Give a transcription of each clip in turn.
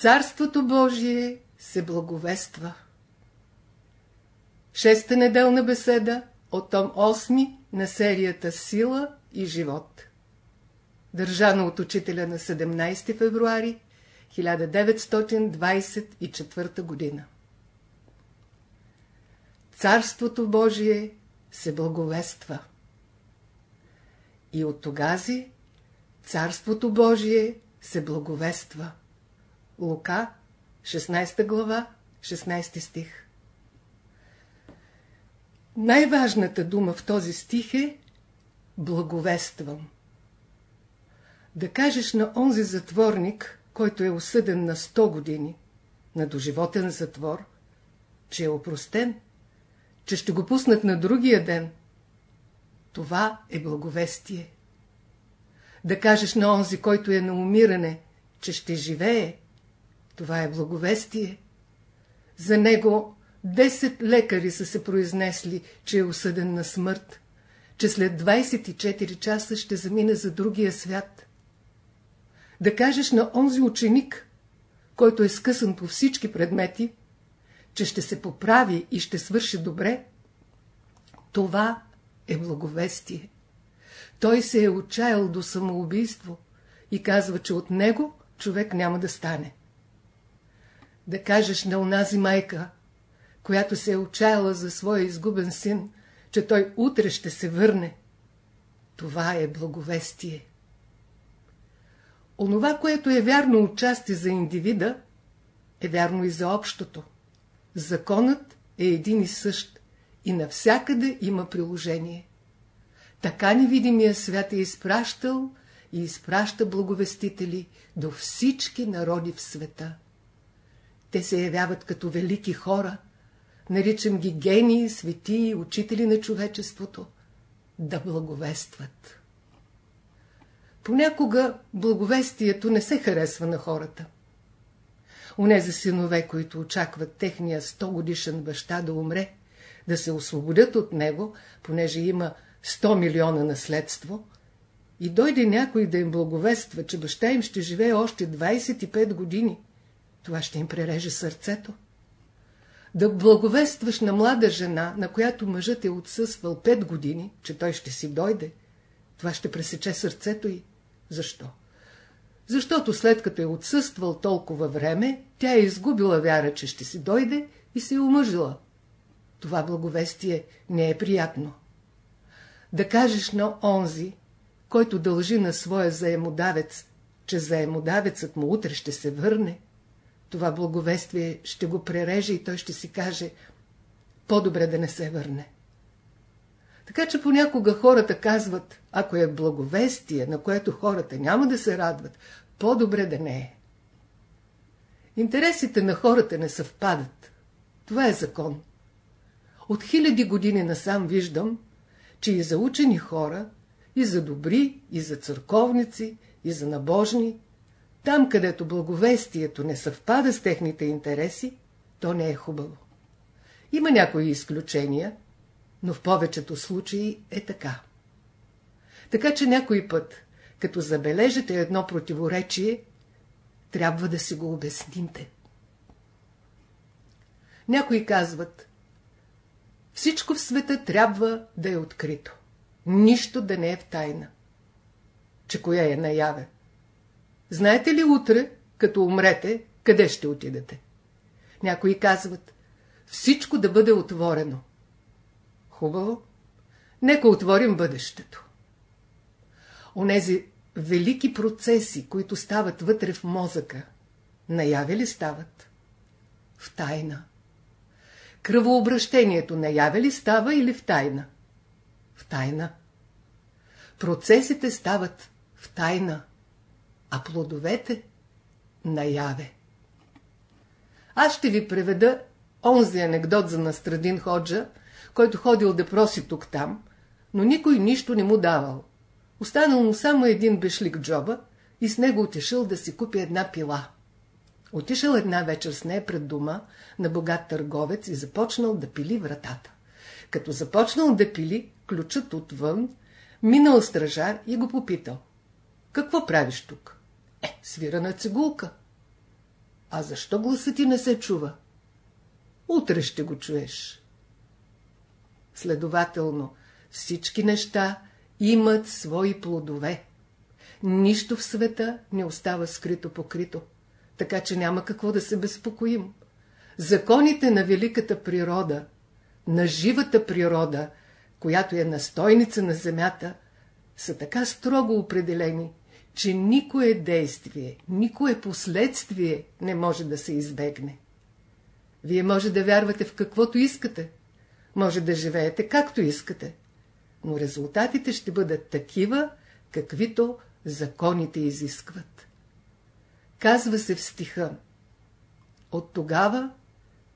Царството Божие се благовества. Шеста неделна беседа от том 8 на серията Сила и живот. Държана от учителя на 17 февруари 1924 година. Царството Божие се благовества. И от тогази Царството Божие се благовества. Лука, 16 глава, 16 стих. Най-важната дума в този стих е благовествам. Да кажеш на онзи затворник, който е осъден на 100 години, на доживотен затвор, че е опростен, че ще го пуснат на другия ден, това е благовестие. Да кажеш на онзи, който е на умиране, че ще живее, това е благовестие. За него Десет лекари са се произнесли, че е осъден на смърт, че след 24 часа ще замине за другия свят. Да кажеш на онзи ученик, който е скъсан по всички предмети, че ще се поправи и ще свърши добре, това е благовестие. Той се е отчаял до самоубийство и казва, че от него човек няма да стане. Да кажеш на онази майка, която се е отчаяла за своя изгубен син, че той утре ще се върне. Това е благовестие. Онова, което е вярно отчасти за индивида, е вярно и за общото. Законът е един и същ и навсякъде има приложение. Така невидимия свят е изпращал и изпраща благовестители до всички народи в света. Те се явяват като велики хора – наричам ги гении, светии, учители на човечеството, да благовестват. Понякога благовестието не се харесва на хората. Онези синове, които очакват техния 100 годишен баща да умре, да се освободят от него, понеже има 100 милиона наследство, и дойде някой да им благовества, че баща им ще живее още 25 години, това ще им пререже сърцето да благовестваш на млада жена, на която мъжът е отсъствал 5 години, че той ще си дойде, това ще пресече сърцето й. Защо? Защото след като е отсъствал толкова време, тя е изгубила вяра, че ще си дойде и се е омъжила. Това благовестие не е приятно. Да кажеш на онзи, който дължи на своя заемодавец, че заемодавецът му утре ще се върне, това благовестие ще го пререже и той ще си каже по-добре да не се върне. Така че понякога хората казват, ако е благовестие, на което хората няма да се радват, по-добре да не е. Интересите на хората не съвпадат. Това е закон. От хиляди години насам виждам, че и за учени хора, и за добри, и за църковници, и за набожни, там, където благовестието не съвпада с техните интереси, то не е хубаво. Има някои изключения, но в повечето случаи е така. Така че някой път, като забележите едно противоречие, трябва да си го обясните. Някои казват, всичко в света трябва да е открито. Нищо да не е в тайна. Че коя е наяве? Знаете ли утре, като умрете, къде ще отидете? Някои казват, всичко да бъде отворено. Хубаво. Нека отворим бъдещето. Онези велики процеси, които стават вътре в мозъка, наяве ли стават? В тайна. Кръвообращението наяве ли става или в тайна? В тайна. Процесите стават в тайна а плодовете наяве. Аз ще ви преведа онзи анекдот за Настрадин Ходжа, който ходил да проси тук-там, но никой нищо не му давал. Останал му само един бешлик джоба и с него отишъл да си купи една пила. Отишъл една вечер с нея пред дома на богат търговец и започнал да пили вратата. Като започнал да пили, ключът отвън, минал стражар и го попитал. Какво правиш тук? Е, свира на цигулка. А защо гласът ти не се чува? Утре ще го чуеш. Следователно, всички неща имат свои плодове. Нищо в света не остава скрито покрито, така че няма какво да се безпокоим. Законите на великата природа, на живата природа, която е настойница на земята, са така строго определени, че никое действие, никое последствие не може да се избегне. Вие може да вярвате в каквото искате, може да живеете както искате, но резултатите ще бъдат такива, каквито законите изискват. Казва се в стиха От тогава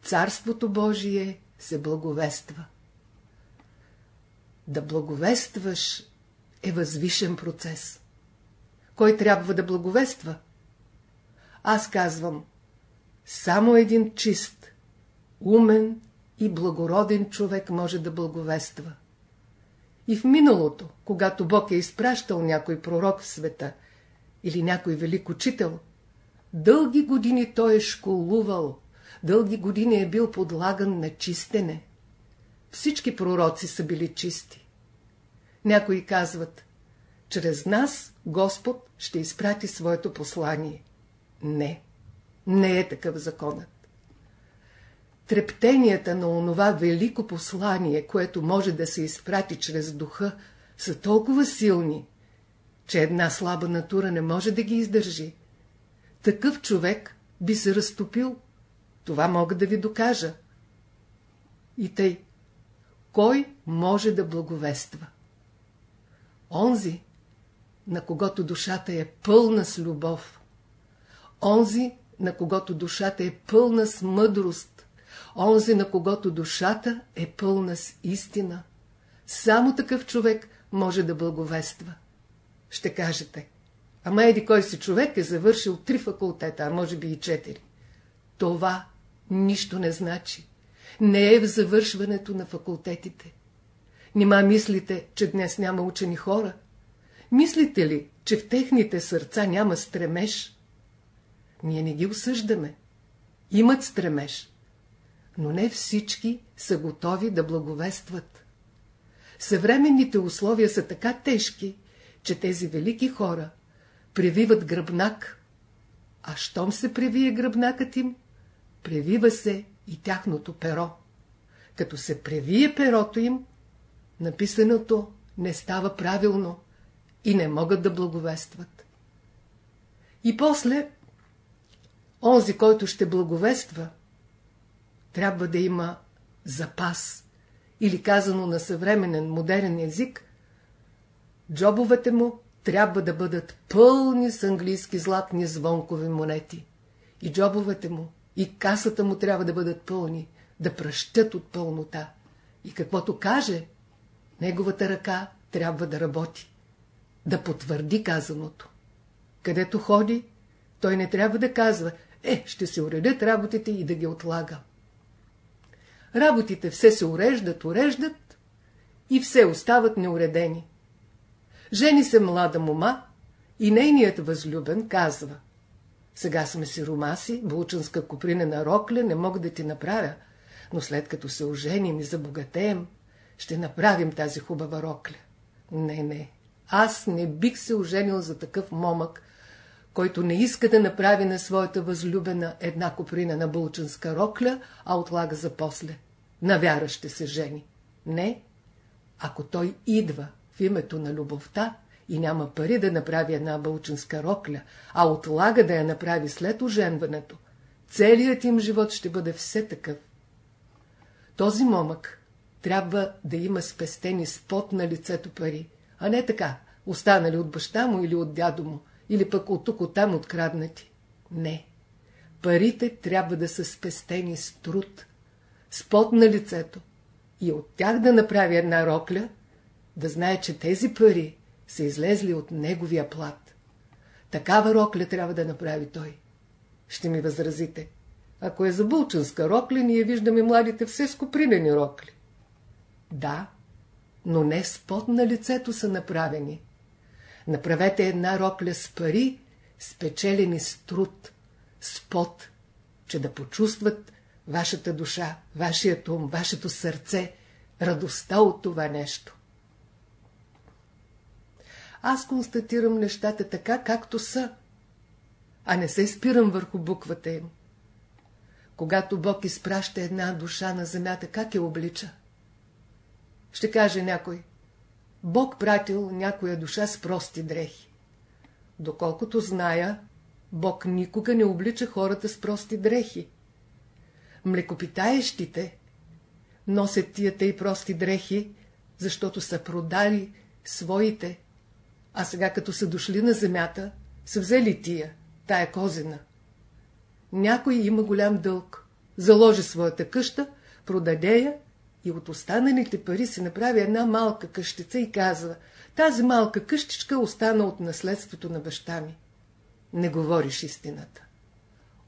Царството Божие се благовества. Да благовестваш е възвишен процес. Кой трябва да благовества? Аз казвам, само един чист, умен и благороден човек може да благовества. И в миналото, когато Бог е изпращал някой пророк в света или някой велик учител, дълги години той е школувал, дълги години е бил подлаган на чистене. Всички пророци са били чисти. Някои казват, чрез нас Господ ще изпрати своето послание. Не, не е такъв законът. Трептенията на онова велико послание, което може да се изпрати чрез духа, са толкова силни, че една слаба натура не може да ги издържи. Такъв човек би се разтопил. Това мога да ви докажа. И тъй, кой може да благовества? Онзи, на когото душата е пълна с любов. Онзи, на когото душата е пълна с мъдрост. Онзи, на когото душата е пълна с истина. Само такъв човек може да благовества. Ще кажете, ама еди кой си човек е завършил три факултета, а може би и четири. Това нищо не значи. Не е в завършването на факултетите. Нима мислите, че днес няма учени хора? Мислите ли, че в техните сърца няма стремеж? Ние не ги осъждаме. Имат стремеж. Но не всички са готови да благовестват. Съвременните условия са така тежки, че тези велики хора превиват гръбнак, а щом се превие гръбнакът им, превива се и тяхното перо. Като се превие перото им, написаното не става правилно и не могат да благовестват. И после, онзи, който ще благовества, трябва да има запас, или казано на съвременен модерен език, джобовете му трябва да бъдат пълни с английски златни звонкови монети. И джобовете му, и касата му трябва да бъдат пълни, да пръщат от пълнота. И каквото каже, неговата ръка трябва да работи да потвърди казаното. Където ходи, той не трябва да казва, е, ще се уредят работите и да ги отлага. Работите все се уреждат, уреждат и все остават неуредени. Жени се млада мома и нейният възлюбен казва Сега сме сиромаси, булчанска купринена рокля не мога да ти направя, но след като се оженим и забогатеем, ще направим тази хубава рокля. Не, не, аз не бих се оженил за такъв момък, който не иска да направи на своята възлюбена една коприна на булчанска рокля, а отлага за после. Навяра ще се жени. Не, ако той идва в името на любовта и няма пари да направи една бълчинска рокля, а отлага да я направи след оженването, целият им живот ще бъде все такъв. Този момък трябва да има спестени спот на лицето пари, а не така, останали от баща му или от дядо му, или пък от тук оттам откраднати. Не. Парите трябва да са спестени с труд, с пот на лицето и от тях да направи една рокля, да знае, че тези пари са излезли от неговия плат. Такава рокля трябва да направи той. Ще ми възразите. Ако е за булчанска рокля, ние виждаме младите все скопринени рокли. Да, но не с пот на лицето са направени. Направете една рокля с пари, спечелени с труд, с пот че да почувстват вашата душа, вашият ум, вашето сърце, радостта от това нещо. Аз констатирам нещата така, както са, а не се спирам върху буквата им. Когато Бог изпраща една душа на земята, как я облича? Ще каже някой. Бог пратил някоя душа с прости дрехи. Доколкото зная, Бог никога не облича хората с прости дрехи. Млекопитаещите носят тия тъй прости дрехи, защото са продали своите, а сега като са дошли на земята, са взели тия, тая козина. Някой има голям дълг, заложи своята къща, продаде я и от останалите пари се направи една малка къщица и казва, тази малка къщичка остана от наследството на баща ми. Не говориш истината.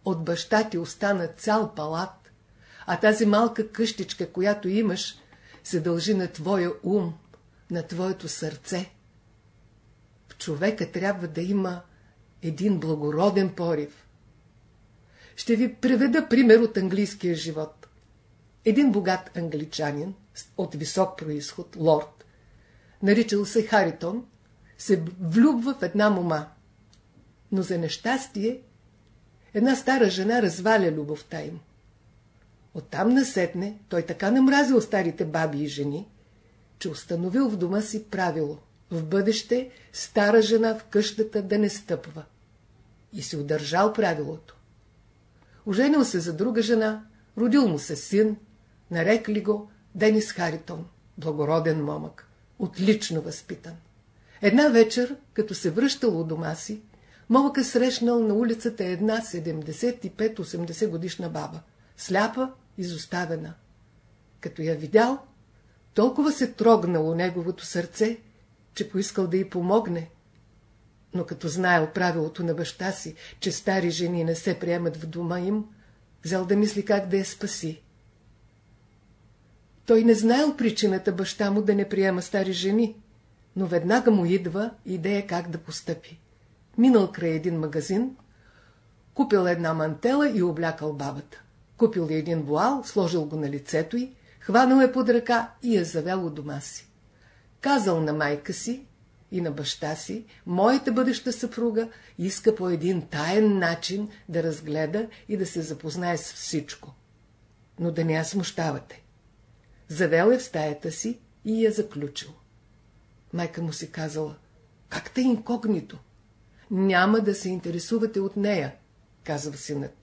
От баща ти остана цял палат, а тази малка къщичка, която имаш, се дължи на твоя ум, на твоето сърце. В човека трябва да има един благороден порив. Ще ви приведа пример от английския живот. Един богат англичанин от висок происход, лорд, наричал се Харитон, се влюбва в една мома. Но за нещастие една стара жена разваля любовта им. Оттам насетне той така намразил старите баби и жени, че установил в дома си правило в бъдеще стара жена в къщата да не стъпва. И си удържал правилото. Оженил се за друга жена, родил му се син, нарекли го Денис Харитон, благороден момък, отлично възпитан. Една вечер, като се връщал от дома си, момък е срещнал на улицата една 75-80 годишна баба, сляпа, изоставена. Като я видял, толкова се трогнало неговото сърце, че поискал да й помогне. Но като знаел правилото на баща си, че стари жени не се приемат в дома им, взел да мисли как да я спаси. Той не знаел причината баща му да не приема стари жени, но веднага му идва идея как да постъпи. Минал край един магазин, купил една мантела и облякал бабата. Купил един вуал, сложил го на лицето й, хванал е под ръка и я завел у дома си. Казал на майка си и на баща си, моята бъдеща съпруга иска по един таен начин да разгледа и да се запознае с всичко. Но да не я смущавате. Завел е в стаята си и я заключил. Майка му си казала, как те инкогнито? Няма да се интересувате от нея, казва синът.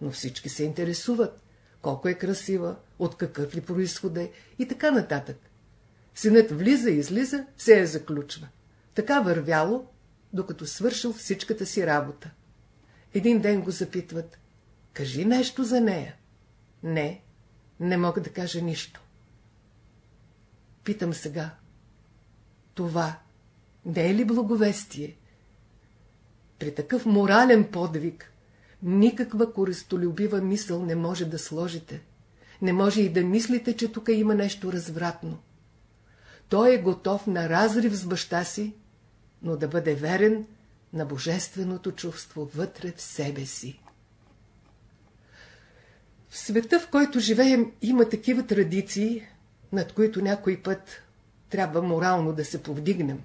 Но всички се интересуват. Колко е красива, от какъв ли происход е и така нататък. Синът влиза и излиза, се я заключва. Така вървяло, докато свършил всичката си работа. Един ден го запитват. Кажи нещо за нея. Не, не мога да кажа нищо. Питам сега. Това не е ли благовестие? При такъв морален подвиг никаква користолюбива мисъл не може да сложите. Не може и да мислите, че тук има нещо развратно. Той е готов на разрив с баща си, но да бъде верен на божественото чувство вътре в себе си. В света, в който живеем, има такива традиции, над които някой път трябва морално да се повдигнем,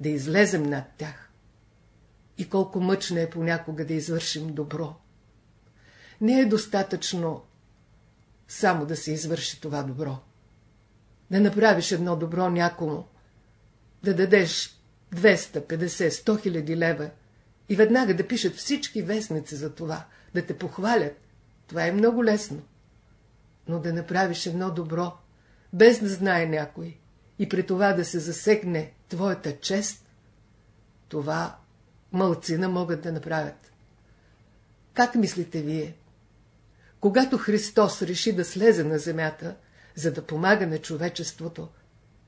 да излезем над тях. И колко мъчно е понякога да извършим добро. Не е достатъчно само да се извърши това добро. Да направиш едно добро някому, да дадеш 250, 100 хиляди лева и веднага да пишат всички вестници за това, да те похвалят, това е много лесно. Но да направиш едно добро, без да знае някой, и при това да се засегне твоята чест, това мълцина могат да направят. Как мислите вие? Когато Христос реши да слезе на земята, за да помага на човечеството,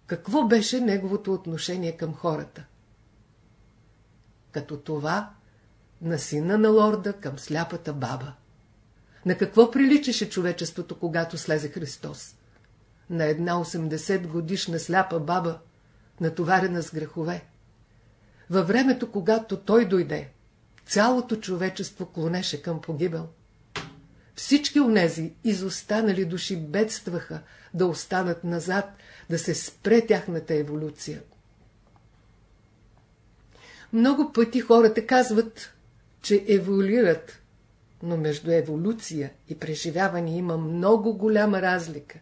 какво беше неговото отношение към хората? Като това на сина на лорда към сляпата баба. На какво приличаше човечеството, когато слезе Христос? На една 80 годишна сляпа баба, натоварена с грехове. Във времето, когато той дойде, цялото човечество клонеше към погибел. всички онези изостанали души бедстваха да останат назад, да се спре тяхната еволюция. Много пъти хората казват, че еволюират, но между еволюция и преживяване има много голяма разлика.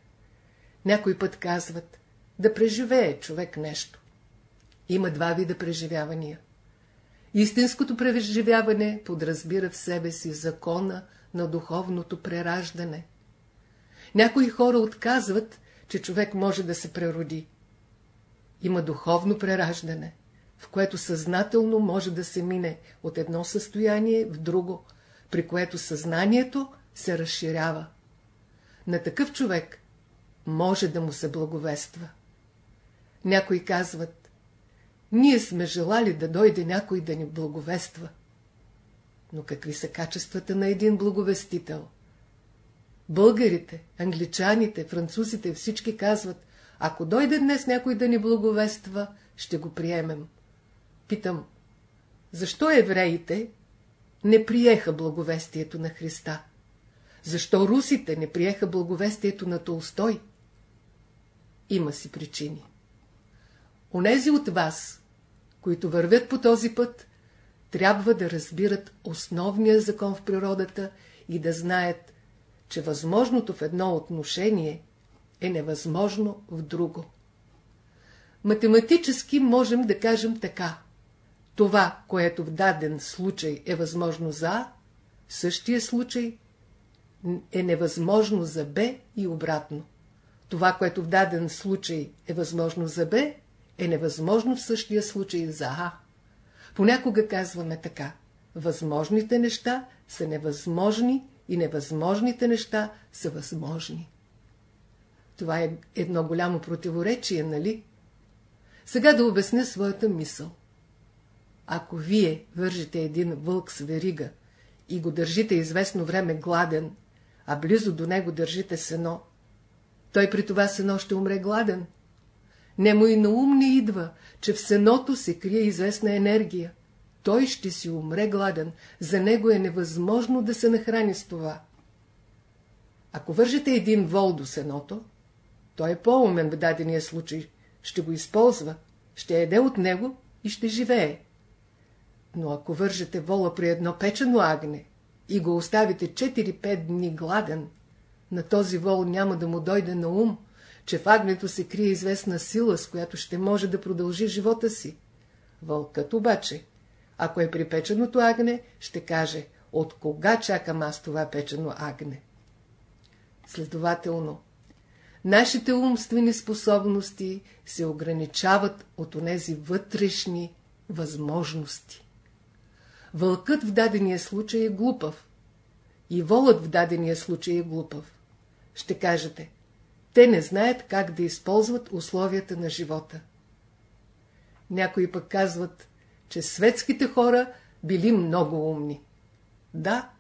Някой път казват да преживее човек нещо. Има два вида преживявания. Истинското преживяване подразбира в себе си закона на духовното прераждане. Някои хора отказват, че човек може да се прероди. Има духовно прераждане, в което съзнателно може да се мине от едно състояние в друго, при което съзнанието се разширява. На такъв човек може да му се благовества. Някои казват, ние сме желали да дойде някой да ни благовества. Но какви са качествата на един благовестител? Българите, англичаните, французите, всички казват, ако дойде днес някой да ни благовества, ще го приемем. Питам, защо евреите не приеха благовестието на Христа? Защо русите не приеха благовестието на Толстой? Има си причини. Онези от вас, които вървят по този път, трябва да разбират основния закон в природата и да знаят, че възможното в едно отношение е невъзможно в друго. Математически можем да кажем така. Това, което в даден случай е възможно за А, в същия случай е невъзможно за Б и обратно. Това, което в даден случай е възможно за Б, е невъзможно в същия случай за А. Понякога казваме така. Възможните неща са невъзможни и невъзможните неща са възможни. Това е едно голямо противоречие, нали? Сега да обясня своята мисъл. Ако вие вържите един вълк с верига и го държите известно време гладен, а близо до него държите сено, той при това сено ще умре гладен. Немо и на ум не идва, че в сеното се крие известна енергия. Той ще си умре гладен, за него е невъзможно да се нахрани с това. Ако вържете един вол до сеното, той е по-умен в дадения случай, ще го използва, ще еде от него и ще живее. Но ако вържете вола при едно печено агне и го оставите 4-5 дни гладен, на този вол няма да му дойде на ум, че в агнето се крие известна сила, с която ще може да продължи живота си. Вълкът обаче, ако е при печеното агне, ще каже, от кога чакам аз това печено агне? Следователно, нашите умствени способности се ограничават от онези вътрешни възможности. Вълкът в дадения случай е глупав. И волът в дадения случай е глупав. Ще кажете, те не знаят как да използват условията на живота. Някои пък казват, че светските хора били много умни. Да,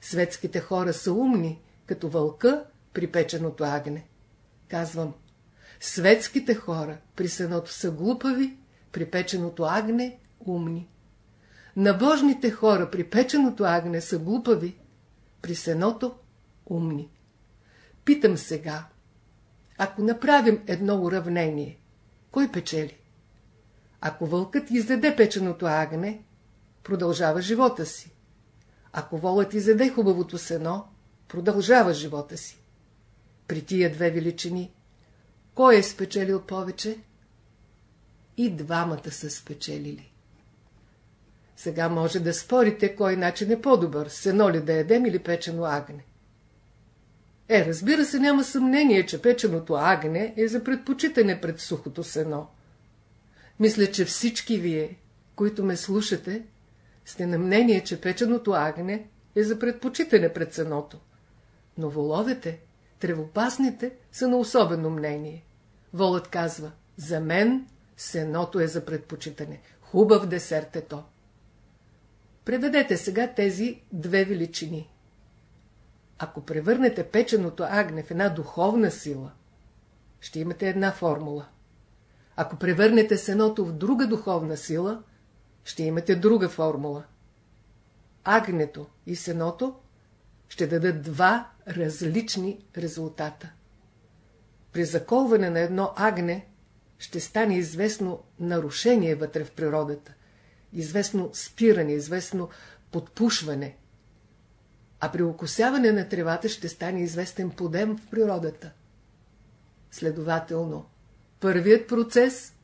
светските хора са умни, като вълка при печеното агне. Казвам, светските хора при сеното са глупави, при печеното агне умни. Набожните хора при печеното агне са глупави, при сеното умни. Питам сега, ако направим едно уравнение, кой печели? Ако вълкът изяде печеното агне, продължава живота си. Ако волът изяде хубавото сено, продължава живота си. При тия две величини, кой е спечелил повече? И двамата са спечелили. Сега може да спорите кой начин е по-добър, сено ли да ядем или печено агне. Е, разбира се, няма съмнение, че печеното агне е за предпочитане пред сухото сено. Мисля, че всички вие, които ме слушате, сте на мнение, че печеното агне е за предпочитане пред сеното. Но воловете, тревопасните, са на особено мнение. Волът казва, за мен сеното е за предпочитане. Хубав десерт е то. Преведете сега тези две величини. Ако превърнете печеното агне в една духовна сила, ще имате една формула. Ако превърнете сеното в друга духовна сила, ще имате друга формула. Агнето и сеното ще дадат два различни резултата. При заколване на едно агне ще стане известно нарушение вътре в природата, известно спиране, известно подпушване, а при окосяване на тревата ще стане известен подем в природата. Следователно, първият процес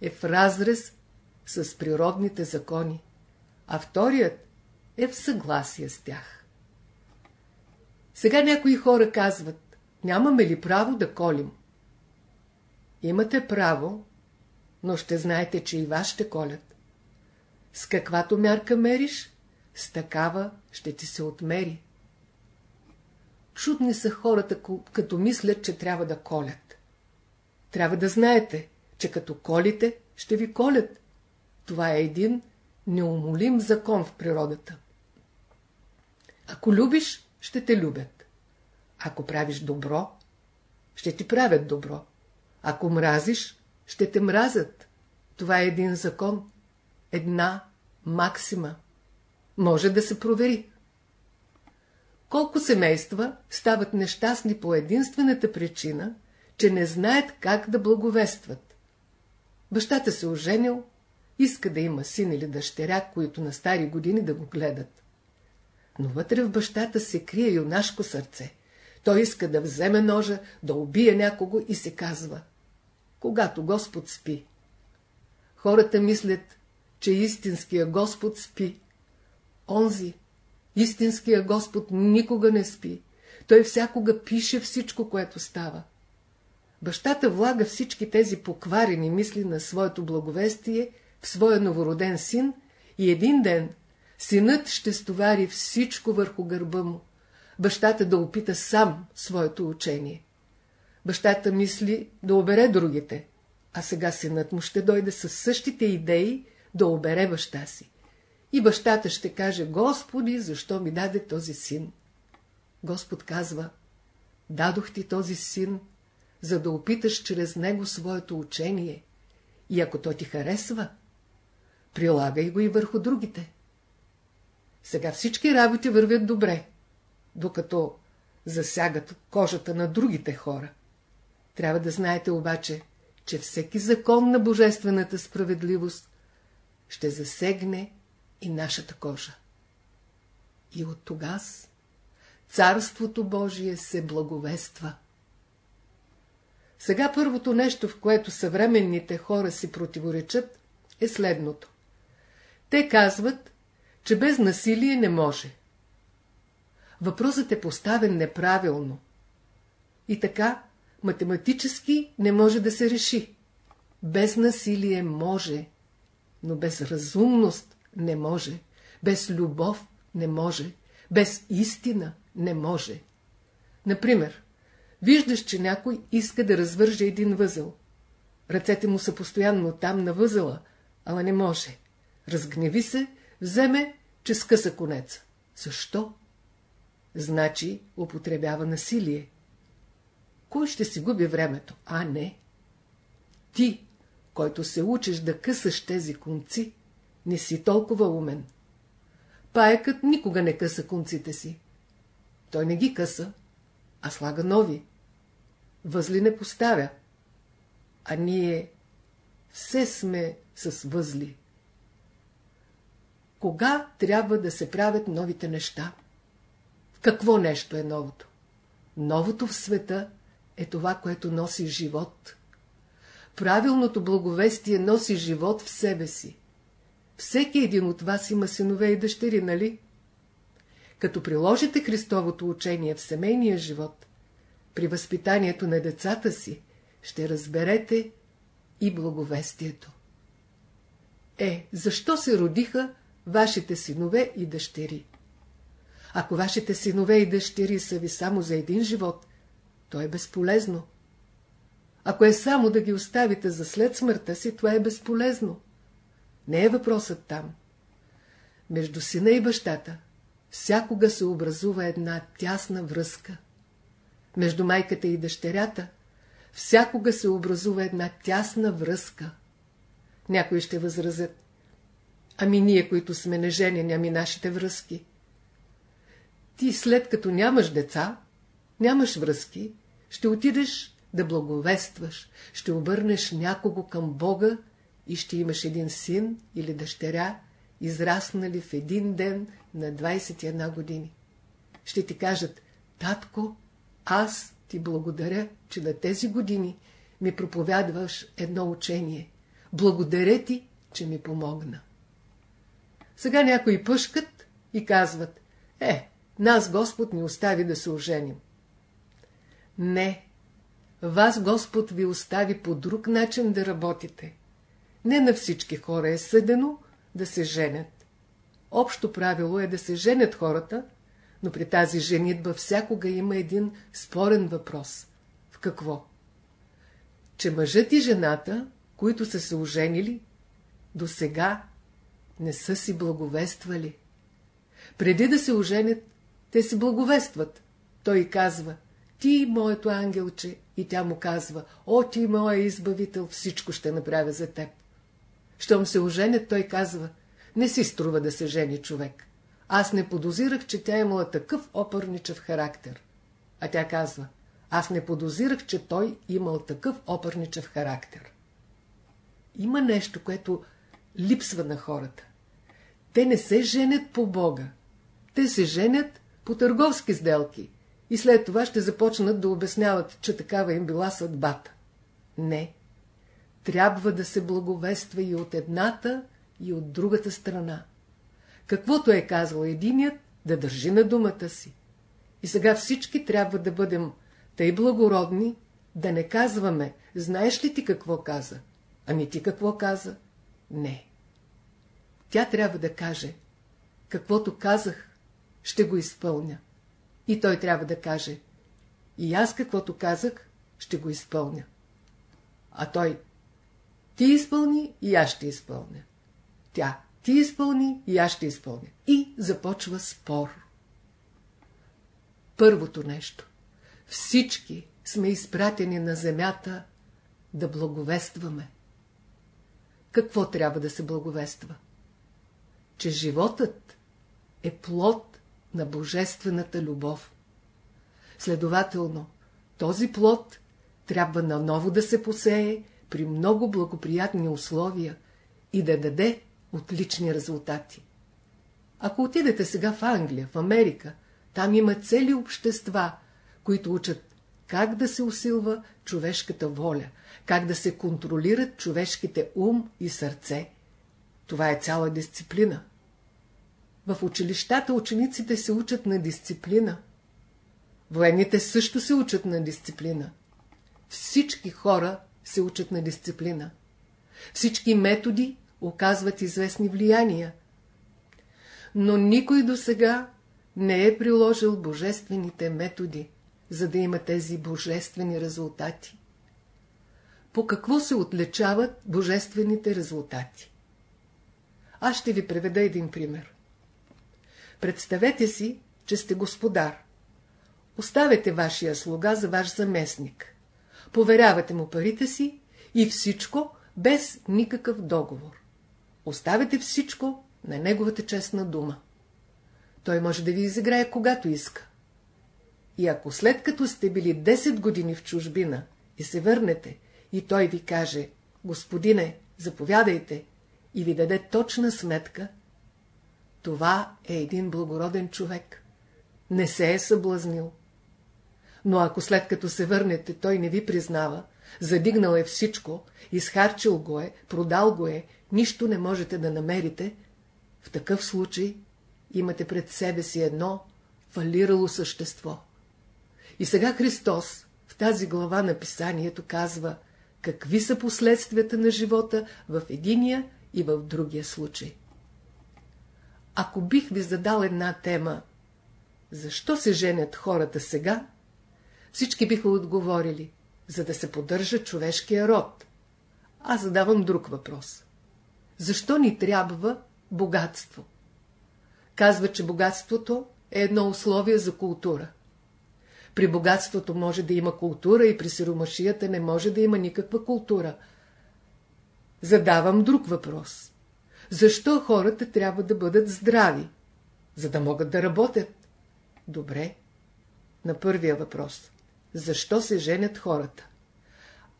е в разрез с природните закони, а вторият е в съгласие с тях. Сега някои хора казват, нямаме ли право да колим? Имате право, но ще знаете, че и вас ще колят. С каквато мярка мериш, с такава ще ти се отмери. Чудни са хората, като мислят, че трябва да колят. Трябва да знаете, че като колите, ще ви колят. Това е един неумолим закон в природата. Ако любиш, ще те любят. Ако правиш добро, ще ти правят добро. Ако мразиш, ще те мразят. Това е един закон, една максима. Може да се провери. Колко семейства стават нещастни по единствената причина, че не знаят как да благовестват. Бащата се оженил, иска да има син или дъщеря, които на стари години да го гледат. Но вътре в бащата се крие юнашко сърце. Той иска да вземе ножа, да убие някого и се казва когато Господ спи. Хората мислят, че истинския Господ спи. Онзи, истинския Господ никога не спи. Той всякога пише всичко, което става. Бащата влага всички тези покварени мисли на своето благовестие в своя новороден син и един ден синът ще стовари всичко върху гърба му. Бащата да опита сам своето учение. Бащата мисли да обере другите, а сега синът му ще дойде с същите идеи да обере баща си. И бащата ще каже, Господи, защо ми даде този син? Господ казва, дадох ти този син, за да опиташ чрез него своето учение. И ако то ти харесва, прилагай го и върху другите. Сега всички работи вървят добре, докато засягат кожата на другите хора. Трябва да знаете обаче, че всеки закон на божествената справедливост ще засегне и нашата кожа. И от тогас Царството Божие се благовества. Сега първото нещо, в което съвременните хора си противоречат, е следното. Те казват, че без насилие не може. Въпросът е поставен неправилно. И така, математически не може да се реши. Без насилие може, но без разумност не може, без любов не може, без истина не може. Например, виждаш, че някой иска да развърже един възъл. Ръцете му са постоянно там на възела, ала не може. Разгневи се, вземе, че скъса конец. Защо? Значи употребява насилие. Кой ще си губи времето? А, не. Ти, който се учиш да късаш тези конци, не си толкова умен. Паекът никога не къса конците си. Той не ги къса, а слага нови. Възли не поставя. А ние все сме с възли. Кога трябва да се правят новите неща? Какво нещо е новото? Новото в света е това, което носи живот. Правилното благовестие носи живот в себе си. Всеки един от вас има синове и дъщери, нали? Като приложите Христовото учение в семейния живот, при възпитанието на децата си, ще разберете и благовестието. Е, защо се родиха вашите синове и дъщери? Ако вашите синове и дъщери са ви само за един живот, то е безполезно. Ако е само да ги оставите за след смъртта си, това е безполезно. Не е въпросът там. Между сина и бащата всякога се образува една тясна връзка. Между майката и дъщерята всякога се образува една тясна връзка. Някои ще възразят. Ами ние, които сме неженени, ами нашите връзки. Ти след като нямаш деца, нямаш връзки, ще отидеш да благовестваш, ще обърнеш някого към Бога и ще имаш един син или дъщеря, израснали в един ден на 21 години. Ще ти кажат, татко, аз ти благодаря, че на тези години ми проповядваш едно учение. Благодаря ти, че ми помогна. Сега някои пъшкат и казват, е, нас Господ ни остави да се оженим. Не, вас Господ ви остави по друг начин да работите. Не на всички хора е съдено да се женят. Общо правило е да се женят хората, но при тази женитба всякога има един спорен въпрос. В какво? Че мъжът и жената, които са се оженили, до сега не са си благовествали. Преди да се оженят, те си благовестват. Той казва, ти, моето ангелче, и тя му казва, о, ти, моя избавител, всичко ще направя за теб. Щом се оженят, той казва, не си струва да се жени човек. Аз не подозирах, че тя имала такъв опърничев характер. А тя казва, аз не подозирах, че той имал такъв опърничев характер. Има нещо, което липсва на хората. Те не се женят по Бога. Те се женят по търговски сделки и след това ще започнат да обясняват, че такава им била съдбата. Не. Трябва да се благовества и от едната, и от другата страна. Каквото е казал единият, да държи на думата си. И сега всички трябва да бъдем тъй благородни, да не казваме, знаеш ли ти какво каза? Ами ти какво каза? Не. Тя трябва да каже, каквото казах, ще го изпълня. И той трябва да каже, и аз каквото казах, ще го изпълня. А той, ти изпълни и аз ще изпълня. Тя, ти изпълни и аз ще изпълня. И започва спор. Първото нещо. Всички сме изпратени на земята да благовестваме. Какво трябва да се благовества? Че животът е плод на божествената любов. Следователно, този плод трябва наново да се посее при много благоприятни условия и да даде отлични резултати. Ако отидете сега в Англия, в Америка, там има цели общества, които учат как да се усилва човешката воля, как да се контролират човешките ум и сърце. Това е цяла дисциплина. В училищата учениците се учат на дисциплина. Военните също се учат на дисциплина. Всички хора се учат на дисциплина. Всички методи оказват известни влияния. Но никой до сега не е приложил божествените методи, за да има тези божествени резултати. По какво се отличават божествените резултати? Аз ще ви преведа един пример. Представете си, че сте господар. Оставете вашия слуга за ваш заместник. Поверявате му парите си и всичко без никакъв договор. Оставете всичко на неговата честна дума. Той може да ви изиграе когато иска. И ако след като сте били 10 години в чужбина и се върнете, и той ви каже, господине, заповядайте, и ви даде точна сметка, това е един благороден човек. Не се е съблазнил. Но ако след като се върнете, той не ви признава, задигнал е всичко, изхарчил го е, продал го е, нищо не можете да намерите, в такъв случай имате пред себе си едно фалирало същество. И сега Христос в тази глава на писанието казва, какви са последствията на живота в единия и в другия случай. Ако бих ви задал една тема, защо се женят хората сега, всички биха отговорили, за да се поддържа човешкия род. Аз задавам друг въпрос. Защо ни трябва богатство? Казва, че богатството е едно условие за култура. При богатството може да има култура и при сиромашията не може да има никаква култура. Задавам друг въпрос. Защо хората трябва да бъдат здрави? За да могат да работят. Добре. На първия въпрос. Защо се женят хората?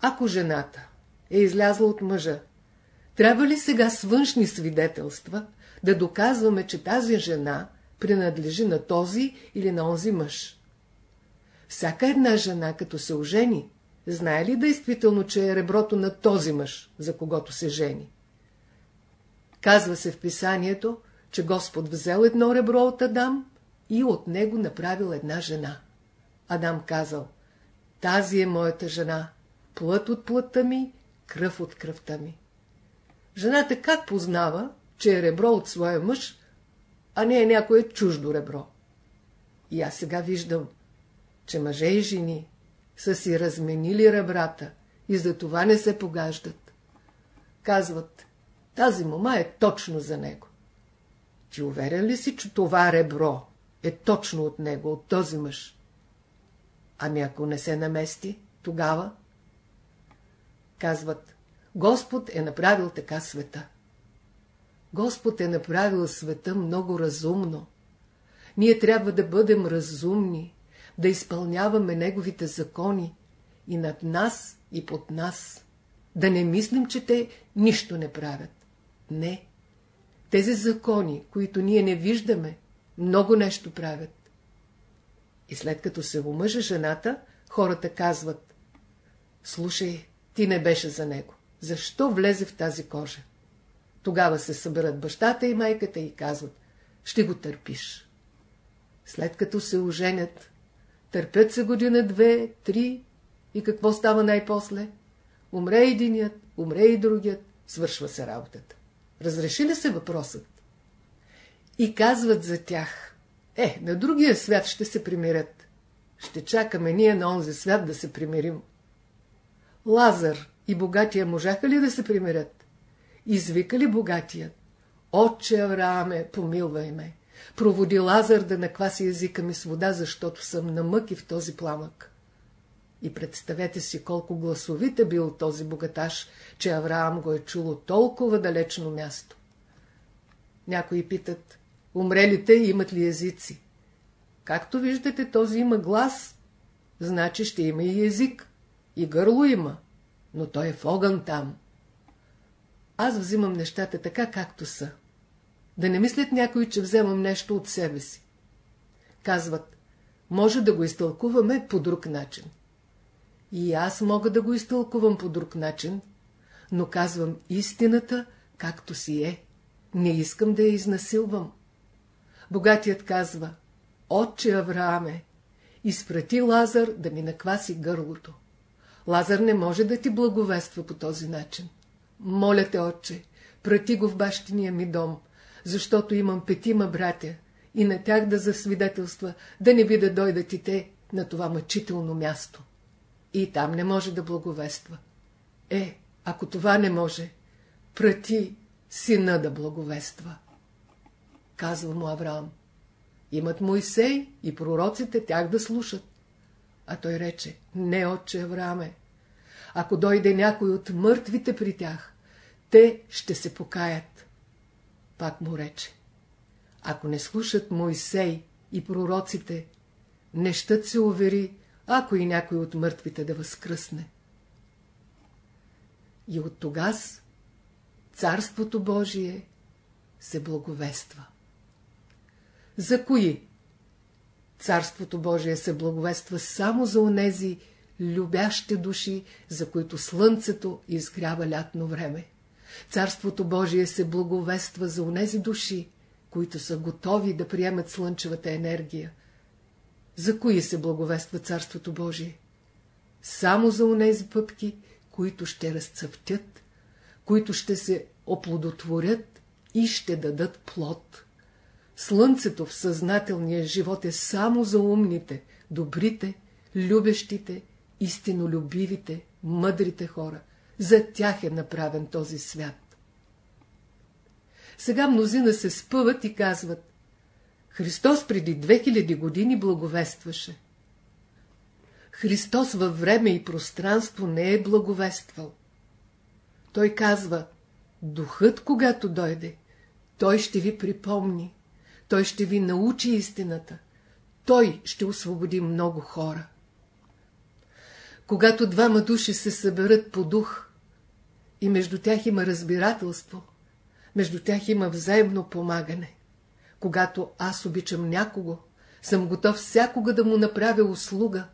Ако жената е излязла от мъжа, трябва ли сега с външни свидетелства да доказваме, че тази жена принадлежи на този или на онзи мъж? Всяка една жена, като се ожени, знае ли действително, че е реброто на този мъж, за когото се жени? Казва се в писанието, че Господ взел едно ребро от Адам и от него направил една жена. Адам казал, тази е моята жена, плът от плътта ми, кръв от кръвта ми. Жената как познава, че е ребро от своя мъж, а не е някое чуждо ребро? И аз сега виждам, че мъже и жени са си разменили ребрата и за това не се погаждат. Казват, тази мома е точно за него. Ти уверен ли си, че това ребро е точно от него, от този мъж? Ами ако не се намести, тогава? Казват, Господ е направил така света. Господ е направил света много разумно. Ние трябва да бъдем разумни, да изпълняваме Неговите закони и над нас и под нас. Да не мислим, че те нищо не правят. Не. Тези закони, които ние не виждаме, много нещо правят. И след като се омъжа жената, хората казват, слушай, ти не беше за него. Защо влезе в тази кожа? Тогава се съберат бащата и майката и казват, ще го търпиш. След като се оженят, търпят се година, две, три и какво става най-после? Умре единият, умре и другият, свършва се работата. Разреши ли се въпросът? И казват за тях, е, на другия свят ще се примирят. Ще чакаме ние на онзи свят да се примирим. Лазар и богатия можаха ли да се примирят? Извика ли богатият? Отче Аврааме, помилвай ме. Проводи Лазар да накваси езика ми с вода, защото съм на мъки в този пламък. И представете си колко гласовите бил този богаташ, че Авраам го е чуло толкова далечно място. Някои питат, умрелите имат ли езици? Както виждате, този има глас, значи ще има и език, и гърло има, но той е в огън там. Аз взимам нещата така, както са. Да не мислят някои, че вземам нещо от себе си. Казват, може да го изтълкуваме по друг начин. И аз мога да го изтълкувам по друг начин, но казвам истината, както си е. Не искам да я изнасилвам. Богатият казва, Отче Аврааме, изпрати Лазар да ми накваси гърлото. Лазар не може да ти благовества по този начин. Моля те, отче, прати го в бащиния ми дом, защото имам петима братя и на тях да засвидетелства, да не би да дойдат и те на това мъчително място. И там не може да благовества. Е, ако това не може, прати сина да благовества. Казва му Авраам. Имат Моисей и пророците тях да слушат. А той рече, не, отче Аврааме. Ако дойде някой от мъртвите при тях, те ще се покаят. Пак му рече, ако не слушат Моисей и пророците, не щат се увери, ако и някой от мъртвите да възкръсне. И от тогас Царството Божие се благовества. За кои? Царството Божие се благовества само за онези любящи души, за които слънцето изгрява лятно време. Царството Божие се благовества за онези души, които са готови да приемат слънчевата енергия. За кои се благовества Царството Божие? Само за онези пъпки, които ще разцъфтят, които ще се оплодотворят и ще дадат плод. Слънцето в съзнателния живот е само за умните, добрите, любещите, истинолюбивите, мъдрите хора. За тях е направен този свят. Сега мнозина се спъват и казват Христос преди 2000 години благовестваше. Христос във време и пространство не е благовествал. Той казва, духът, когато дойде, той ще ви припомни, той ще ви научи истината, той ще освободи много хора. Когато двама души се съберат по дух и между тях има разбирателство, между тях има взаимно помагане. Когато аз обичам някого, съм готов всякога да му направя услуга.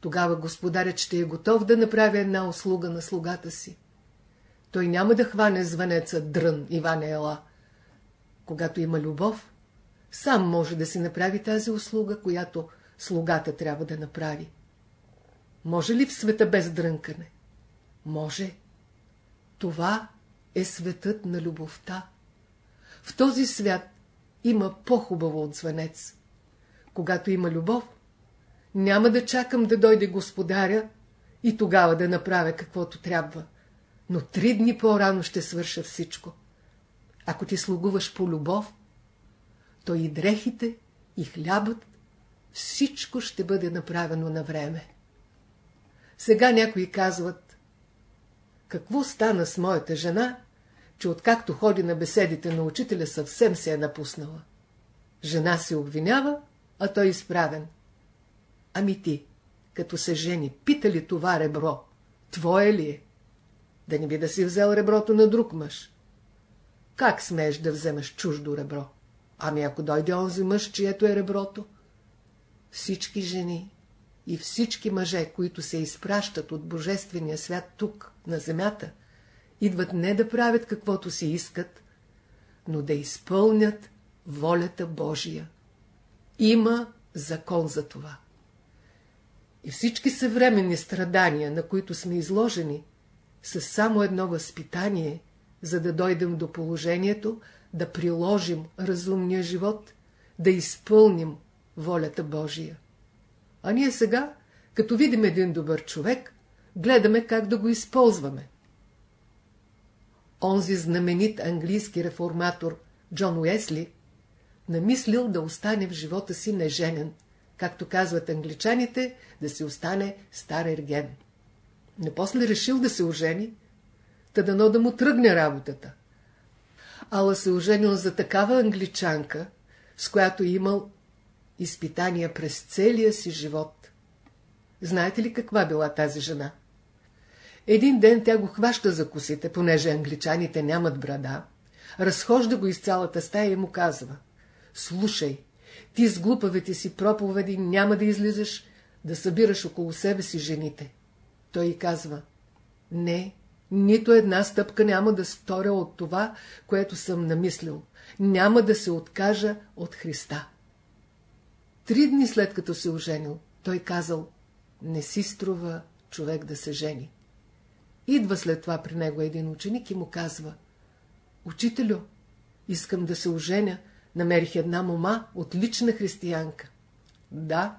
Тогава господарят ще е готов да направи една услуга на слугата си. Той няма да хване звънеца дрън Иване Ела. Когато има любов, сам може да си направи тази услуга, която слугата трябва да направи. Може ли в света без дрънкане? Може. Това е светът на любовта. В този свят има по-хубаво от звънец. Когато има любов, няма да чакам да дойде господаря и тогава да направя каквото трябва. Но три дни по-рано ще свърша всичко. Ако ти слугуваш по любов, то и дрехите, и хлябът, всичко ще бъде направено на време. Сега някои казват, какво стана с моята жена, че откакто ходи на беседите на учителя, съвсем се е напуснала. Жена се обвинява, а той изправен. Ами ти, като се жени, пита ли това ребро, твое ли е? Да не би да си взел реброто на друг мъж. Как смееш да вземеш чуждо ребро? Ами ако дойде онзи мъж, чието е реброто? Всички жени и всички мъже, които се изпращат от Божествения свят тук, на земята, идват не да правят каквото си искат, но да изпълнят волята Божия. Има закон за това. И всички съвременни страдания, на които сме изложени, са само едно възпитание, за да дойдем до положението, да приложим разумния живот, да изпълним волята Божия. А ние сега, като видим един добър човек, гледаме как да го използваме. Онзи знаменит английски реформатор Джон Уесли намислил да остане в живота си неженен, както казват англичаните, да си остане стар ерген. Не после решил да се ожени, та дано да му тръгне работата. Ала се оженил за такава англичанка, с която имал изпитания през целия си живот. Знаете ли каква била тази жена? Един ден тя го хваща за косите, понеже англичаните нямат брада, разхожда го из цялата стая и му казва Слушай, ти с глупавите си проповеди няма да излизаш да събираш около себе си жените. Той казва Не, нито една стъпка няма да сторя от това, което съм намислил. Няма да се откажа от Христа. Три дни след като се оженил, той казал, не си струва човек да се жени. Идва след това при него един ученик и му казва, Учителю, искам да се оженя, намерих една мома, отлична християнка. Да,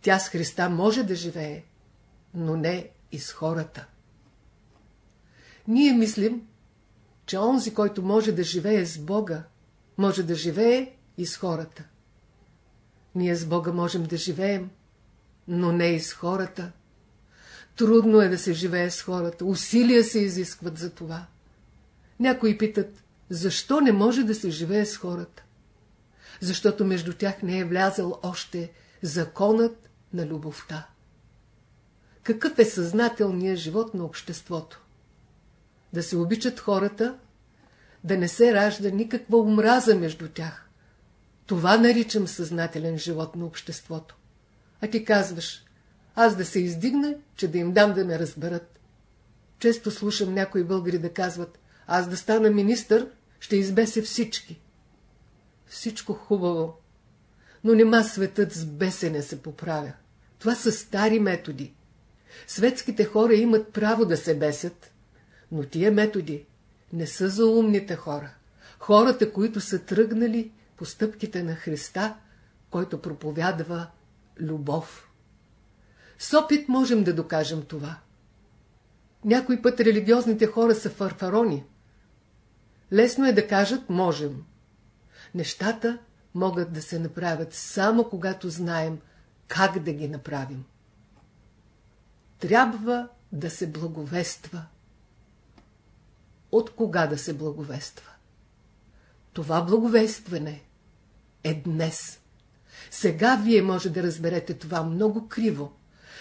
тя с Христа може да живее, но не и с хората. Ние мислим, че онзи, който може да живее с Бога, може да живее и с хората. Ние с Бога можем да живеем, но не и с хората. Трудно е да се живее с хората, усилия се изискват за това. Някои питат, защо не може да се живее с хората? Защото между тях не е влязал още законът на любовта. Какъв е съзнателният живот на обществото? Да се обичат хората, да не се ражда никаква омраза между тях. Това наричам съзнателен живот на обществото. А ти казваш, аз да се издигна, че да им дам да ме разберат. Често слушам някои българи да казват, аз да стана министър, ще избесе всички. Всичко хубаво, но нема светът с бесене се поправя. Това са стари методи. Светските хора имат право да се бесят, но тия методи не са за умните хора. Хората, които са тръгнали по стъпките на Христа, който проповядва любов. С опит можем да докажем това. Някой път религиозните хора са фарфарони. Лесно е да кажат можем. Нещата могат да се направят само когато знаем как да ги направим. Трябва да се благовества. От кога да се благовества? Това благовестване е днес. Сега вие може да разберете това много криво.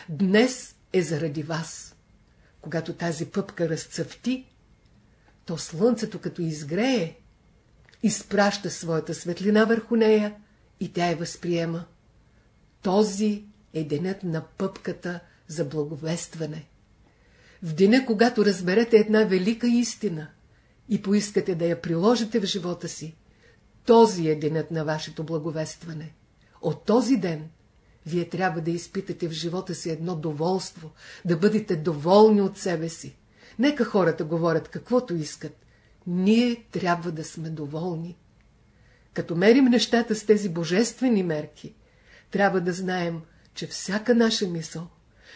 Днес е заради вас. Когато тази пъпка разцъфти, то слънцето като изгрее, изпраща своята светлина върху нея и тя я възприема. Този е денят на пъпката за благовестване. В деня, когато разберете една велика истина и поискате да я приложите в живота си, този е денят на вашето благовестване. От този ден вие трябва да изпитате в живота си едно доволство, да бъдете доволни от себе си. Нека хората говорят каквото искат. Ние трябва да сме доволни. Като мерим нещата с тези божествени мерки, трябва да знаем, че всяка наша мисъл,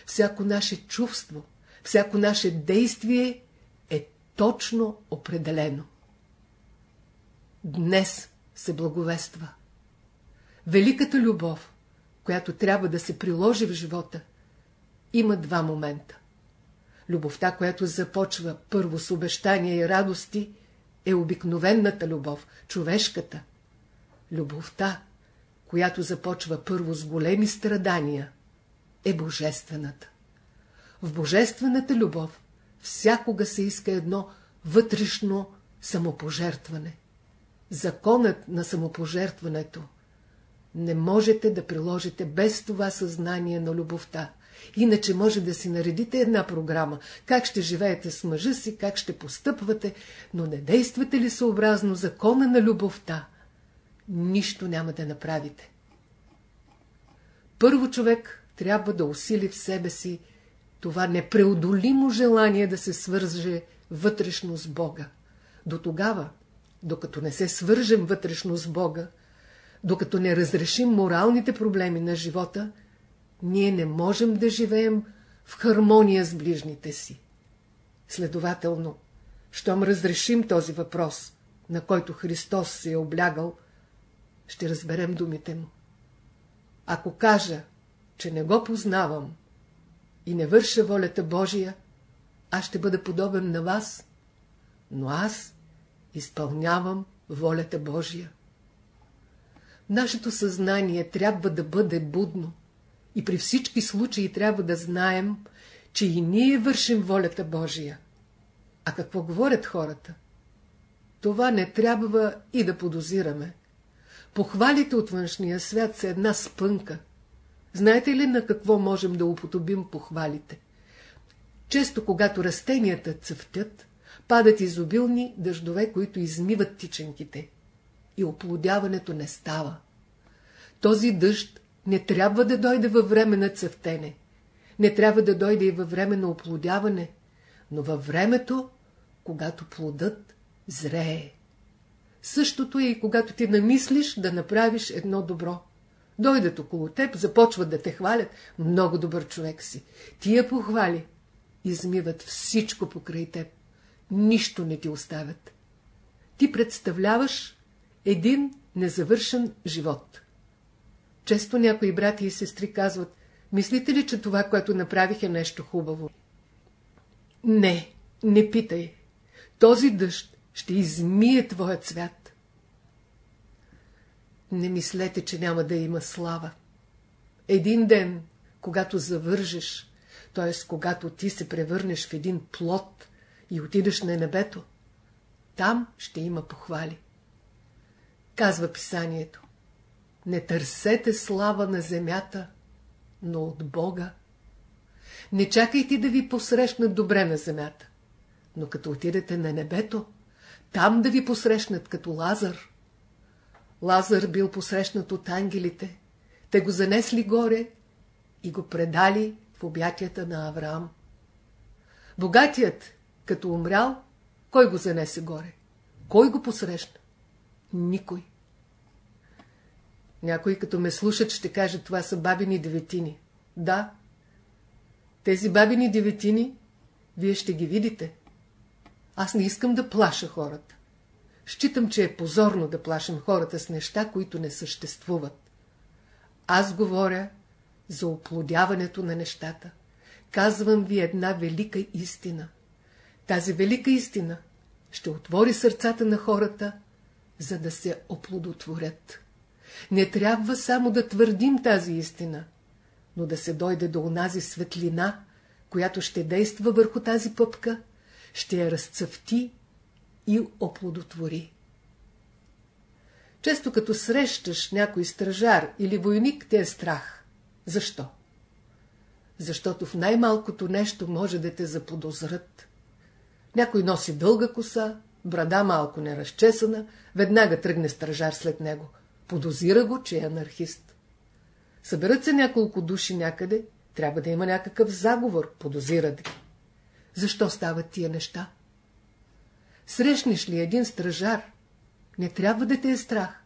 всяко наше чувство, всяко наше действие е точно определено. Днес се благовества. Великата любов, която трябва да се приложи в живота, има два момента. Любовта, която започва първо с обещания и радости, е обикновенната любов, човешката. Любовта, която започва първо с големи страдания, е божествената. В божествената любов всякога се иска едно вътрешно самопожертване. Законът на самопожертването не можете да приложите без това съзнание на любовта. Иначе може да си наредите една програма, как ще живеете с мъжа си, как ще постъпвате, но не действате ли съобразно закона на любовта, нищо няма да направите. Първо човек трябва да усили в себе си това непреодолимо желание да се свърже вътрешно с Бога. До тогава, докато не се свържем вътрешно с Бога, докато не разрешим моралните проблеми на живота, ние не можем да живеем в хармония с ближните си. Следователно, щом разрешим този въпрос, на който Христос се е облягал, ще разберем думите му. Ако кажа, че не го познавам и не върша волята Божия, аз ще бъда подобен на вас, но аз изпълнявам волята Божия. Нашето съзнание трябва да бъде будно и при всички случаи трябва да знаем, че и ние вършим волята Божия. А какво говорят хората? Това не трябва и да подозираме. Похвалите от външния свят са една спънка. Знаете ли на какво можем да уподобим похвалите? Често, когато растенията цъфтят, падат изобилни дъждове, които измиват тиченките. И оплодяването не става. Този дъжд не трябва да дойде във време на цъфтене. Не трябва да дойде и във време на оплодяване, но във времето, когато плодът зрее. Същото е и когато ти намислиш да направиш едно добро. Дойдат около теб, започват да те хвалят. Много добър човек си. Тия похвали измиват всичко покрай теб. Нищо не ти оставят. Ти представляваш един незавършен живот. Често някои брати и сестри казват, мислите ли, че това, което направих е нещо хубаво? Не, не питай. Този дъжд ще измие твоя цвят. Не мислете, че няма да има слава. Един ден, когато завържеш, т.е. когато ти се превърнеш в един плод и отидеш на небето, там ще има похвали. Казва писанието. Не търсете слава на земята, но от Бога. Не чакайте да ви посрещнат добре на земята, но като отидете на небето, там да ви посрещнат като Лазар. Лазар бил посрещнат от ангелите. Те го занесли горе и го предали в обятията на Авраам. Богатият, като умрял, кой го занесе горе? Кой го посрещна? Никой. Някои като ме слушат ще кажат, това са бабини деветини. Да, тези бабини деветини, вие ще ги видите. Аз не искам да плаша хората. Считам, че е позорно да плашим хората с неща, които не съществуват. Аз говоря за оплодяването на нещата. Казвам ви една велика истина. Тази велика истина ще отвори сърцата на хората, за да се оплодотворят. Не трябва само да твърдим тази истина, но да се дойде до онази светлина, която ще действа върху тази пъпка, ще я разцъфти и оплодотвори. Често като срещаш някой стражар или войник, те е страх. Защо? Защото в най-малкото нещо може да те заподозрат. Някой носи дълга коса, брада малко неразчесана, веднага тръгне стражар след него. Подозира го, че е анархист. Съберат се няколко души някъде, трябва да има някакъв заговор, подозират ги. Защо стават тия неща? Срещнеш ли един стражар, не трябва да те е страх.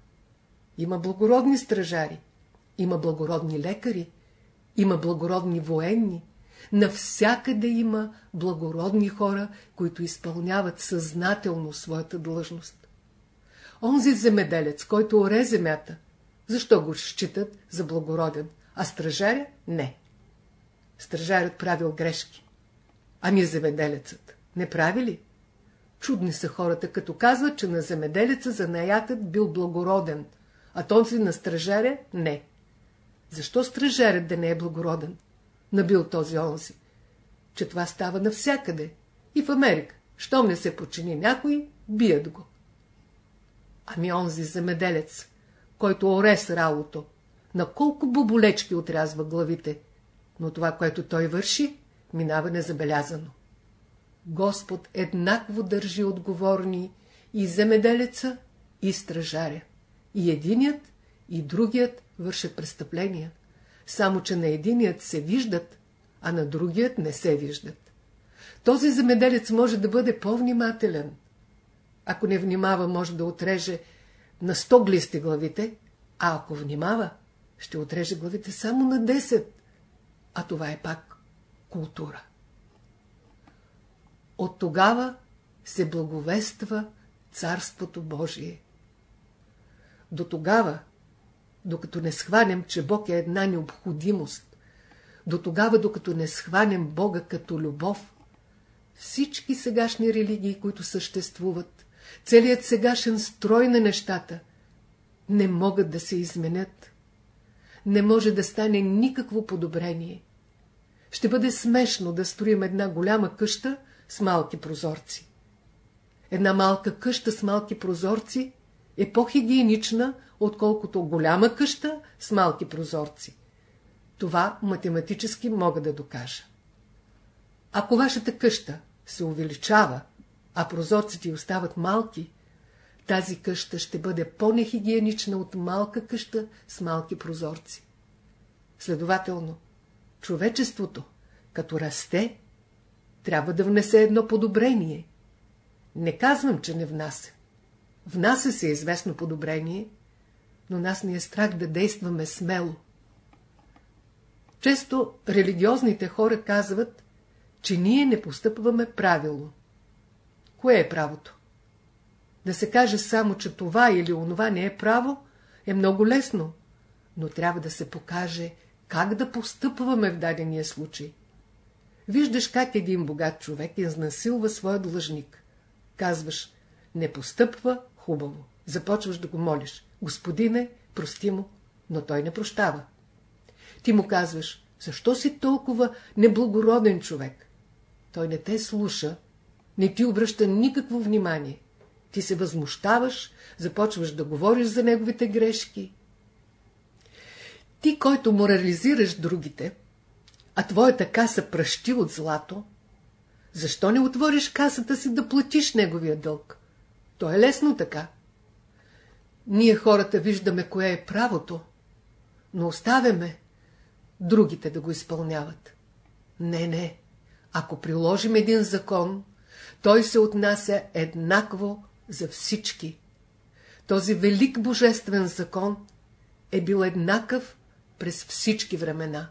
Има благородни стражари, има благородни лекари, има благородни военни. Навсякъде има благородни хора, които изпълняват съзнателно своята длъжност. Онзи земеделец, който оре земята, защо го считат за благороден, а стражаря – не. Стражарят правил грешки. Ами земеделецът не прави ли? Чудни са хората, като казват, че на земеделеца занаятът бил благороден, а този на стражаря – не. Защо стражарят да не е благороден? Набил този онзи. Че това става навсякъде. И в Америка. Щом не се почини някой, бият го. Ами онзи земеделец, който оре с ралото, на колко боболечки отрязва главите, но това, което той върши, минава незабелязано. Господ еднакво държи отговорни и земеделеца, и стражаря. И единият, и другият вършат престъпления. Само, че на единият се виждат, а на другият не се виждат. Този земеделец може да бъде по-внимателен. Ако не внимава, може да отреже на 100 глисти главите, а ако внимава, ще отреже главите само на 10. А това е пак култура. От тогава се благовества Царството Божие. До тогава, докато не схванем, че Бог е една необходимост, до тогава, докато не схванем Бога като любов, всички сегашни религии, които съществуват, целият сегашен строй на нещата, не могат да се изменят. Не може да стане никакво подобрение. Ще бъде смешно да строим една голяма къща, с малки прозорци. Една малка къща с малки прозорци е по-хигиенична, отколкото голяма къща с малки прозорци. Това математически мога да докажа. Ако вашата къща се увеличава, а прозорците остават малки, тази къща ще бъде по-нехигиенична от малка къща с малки прозорци. Следователно, човечеството, като расте, трябва да внесе едно подобрение. Не казвам, че не внася. Внася се известно подобрение, но нас ни е страх да действаме смело. Често религиозните хора казват, че ние не постъпваме правилно. Кое е правото? Да се каже само, че това или онова не е право, е много лесно, но трябва да се покаже как да постъпваме в дадения случай. Виждаш как един богат човек изнасилва своя длъжник. Казваш, не постъпва хубаво. Започваш да го молиш. Господине, прости му, но той не прощава. Ти му казваш, защо си толкова неблагороден човек? Той не те слуша, не ти обръща никакво внимание. Ти се възмущаваш, започваш да говориш за неговите грешки. Ти, който морализираш другите, а твоята каса пръщи от злато, защо не отвориш касата си да платиш неговия дълг? То е лесно така. Ние хората виждаме кое е правото, но оставяме другите да го изпълняват. Не, не. Ако приложим един закон, той се отнася еднакво за всички. Този велик божествен закон е бил еднакъв през всички времена.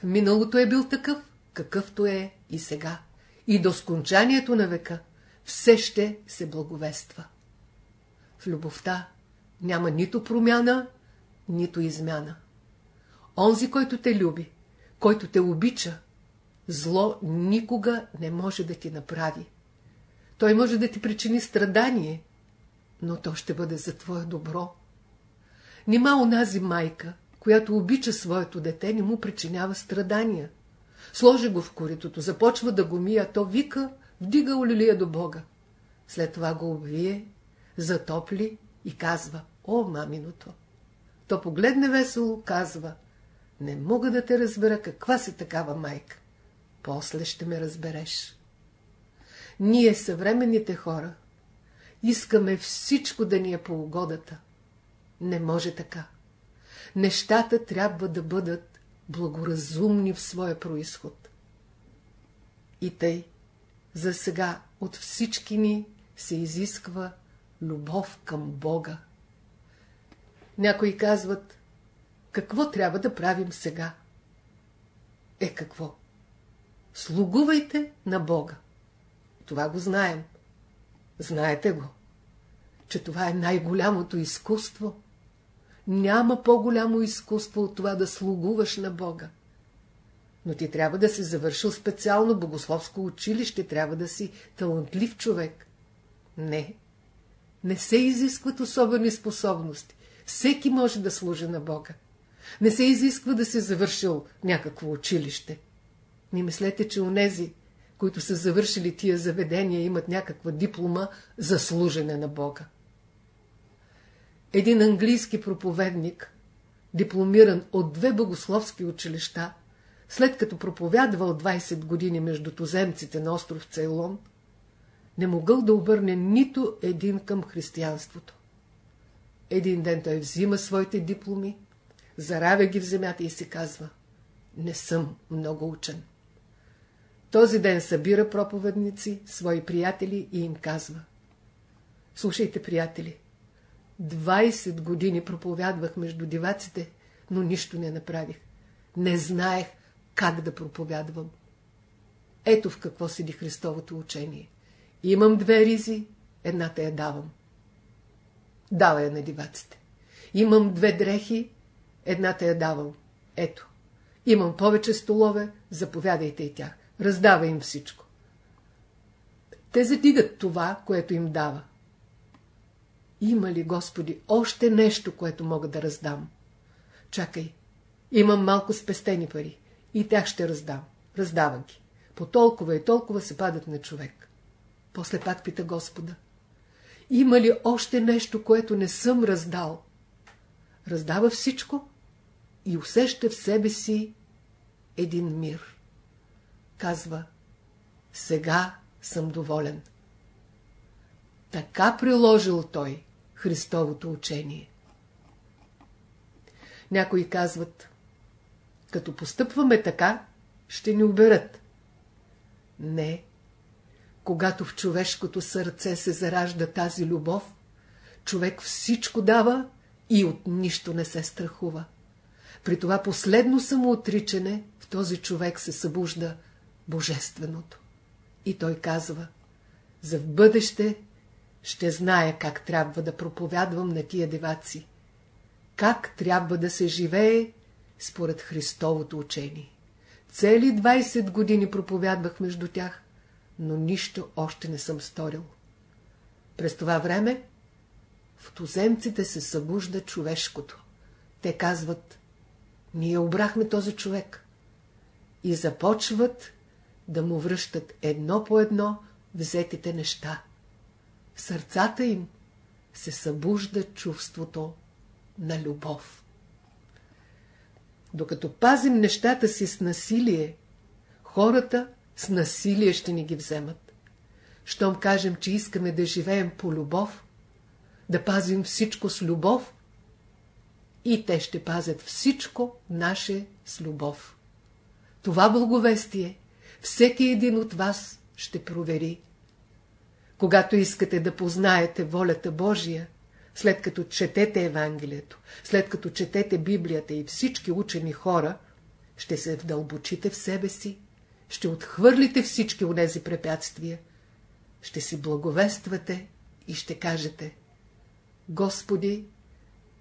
В миналото е бил такъв, какъвто е и сега. И до скончанието на века все ще се благовества. В любовта няма нито промяна, нито измяна. Онзи, който те люби, който те обича, зло никога не може да ти направи. Той може да ти причини страдание, но то ще бъде за твое добро. Нима онази майка, която обича своето дете, не му причинява страдания. Сложи го в коритото, започва да го мия, то вика, вдига олилия до Бога. След това го обвие, затопли и казва, о, маминото. То погледне весело, казва, не мога да те разбера каква си такава майка. После ще ме разбереш. Ние, съвременните хора, искаме всичко да ни е по угодата. Не може така. Нещата трябва да бъдат благоразумни в своя происход. И тъй, за сега от всички ни се изисква любов към Бога. Някои казват, какво трябва да правим сега? Е какво? Слугувайте на Бога. Това го знаем. Знаете го, че това е най-голямото изкуство. Няма по-голямо изкуство от това да слугуваш на Бога. Но ти трябва да си завършил специално богословско училище, трябва да си талантлив човек. Не, не се изискват особени способности. Всеки може да служи на Бога. Не се изисква да се завършил някакво училище. Не мислете, че онези, които са завършили тия заведения, имат някаква диплома за служене на Бога. Един английски проповедник, дипломиран от две богословски училища, след като проповядвал 20 години между туземците на остров Цейлон, не могъл да обърне нито един към християнството. Един ден той взима своите дипломи, заравя ги в земята и си казва Не съм много учен. Този ден събира проповедници, свои приятели и им казва Слушайте, приятели, 20 години проповядвах между диваците, но нищо не направих. Не знаех как да проповядвам. Ето в какво седи Христовото учение. Имам две ризи, едната я давам. Дава я на диваците. Имам две дрехи, едната я давам. Ето. Имам повече столове, заповядайте и тях. Раздава им всичко. Те задигат това, което им дава. Има ли, Господи, още нещо, което мога да раздам? Чакай, имам малко спестени пари и тях ще раздам. Раздавам ги. По толкова и толкова се падат на човек. После пак пита Господа. Има ли още нещо, което не съм раздал? Раздава всичко и усеща в себе си един мир. Казва, сега съм доволен. Така приложил той Христовото учение. Някои казват, като постъпваме така, ще ни уберат. Не, когато в човешкото сърце се заражда тази любов, човек всичко дава и от нищо не се страхува. При това последно самоотричане в този човек се събужда Божественото. И той казва, за в бъдеще ще зная как трябва да проповядвам на тия деваци, как трябва да се живее според Христовото учение. Цели 20 години проповядвах между тях, но нищо още не съм сторил. През това време в туземците се събужда човешкото. Те казват, ние обрахме този човек. И започват да му връщат едно по едно взетите неща. Сърцата им се събужда чувството на любов. Докато пазим нещата си с насилие, хората с насилие ще ни ги вземат. Щом кажем, че искаме да живеем по любов, да пазим всичко с любов, и те ще пазят всичко наше с любов. Това благовестие всеки един от вас ще провери. Когато искате да познаете волята Божия, след като четете Евангелието, след като четете Библията и всички учени хора, ще се вдълбочите в себе си, ще отхвърлите всички онези препятствия, ще си благовествате и ще кажете Господи,